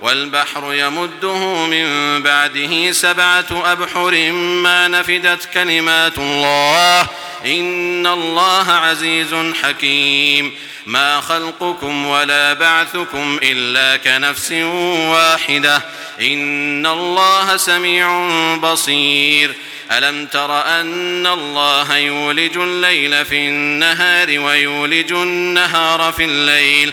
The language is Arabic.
والبحر يمده من بعده سبعة أبحر ما نفدت كلمات الله. إن الله عزيز حكيم. ما خلقكم ولا بعثكم إلا كنفس واحدة. إن الله سميع بصير. ألم تر أن الله يولج الليل في النهار ويولج النهار في الليل؟